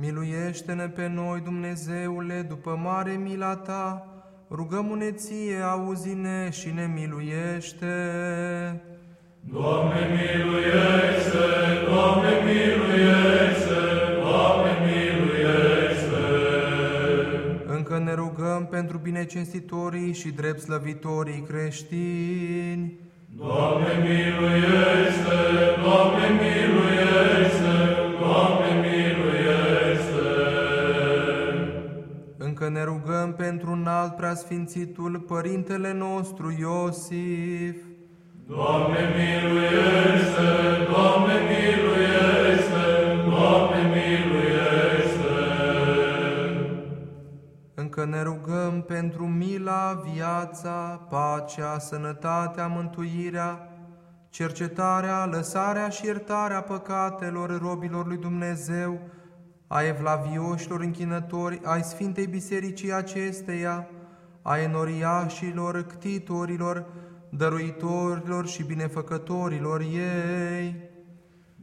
Miluiește-ne pe noi, Dumnezeule, după mare mila Ta, rugăm-ne Ție, auzi-ne și ne miluiește. Doamne miluiește, Doamne miluiește, Doamne miluiește. Încă ne rugăm pentru binecinstitorii și drept slăvitorii creștini. Doamne miluiește, Încă ne rugăm pentru un alt preasfințitul Părintele nostru Iosif. Doamne miluiește, Doamne miluiește, Doamne miluiește. Încă ne rugăm pentru mila, viața, pacea, sănătatea, mântuirea, cercetarea, lăsarea și iertarea păcatelor robilor lui Dumnezeu, a evlavioșilor închinători, ai Sfintei Bisericii acesteia, a enoriașilor, ctitorilor, dăruitorilor și binefăcătorilor ei.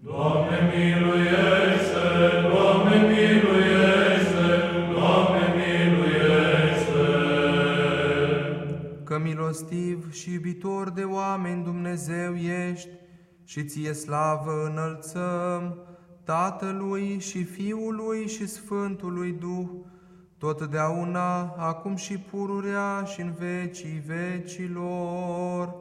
Doamne miluiește, Doamne miluiește, Doamne miluiește. că milostiv și iubitor de oameni Dumnezeu ești și ție slavă înălțăm Tatălui și Fiului și Sfântului Duh, totdeauna, acum și pururea și în vecii vecilor.